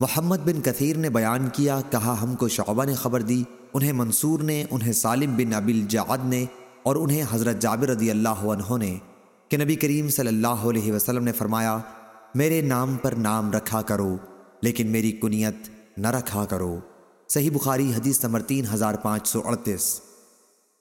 محمد بن کثیر نے بیان کیا، کہا، ہم کو شعبہ نے خبر دی، انہیں منصور نے، انہیں سالم بن ابی الجعد نے اور انہیں حضرت جابر رضی اللہ عنہ نے کہ نبی کریم صلی اللہ علیہ وسلم نے فرمایا، میرے نام پر نام رکھا کرو، لیکن میری کنیت نہ رکھا کرو۔ صحیح بخاری حدیث نمبر تین ہزار پانچ سو اڑتیس۔